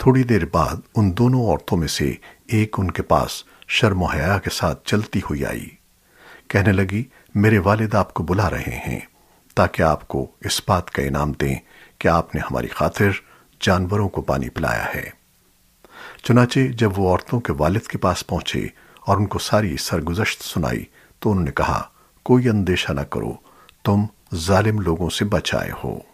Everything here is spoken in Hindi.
थोड़ी देर बाद उन दोनों औरतों में से एक उनके पास शर्महया के साथ चलती हुई आई। कहने लगी, मेरे वालिद आपको बुला रहे हैं, ताकि आपको इस बात का इनाम दें कि आपने हमारी खातिर जानवरों को पानी पिलाया है। चुनाचे जब वो औरतों के वालिद के पास पहुँचे और उनको सारी सरगुजश्त सुनाई तो उन्होंने कहा, कोई अंदेशा न करो, तुम जालिम लोगों से बचाए हो।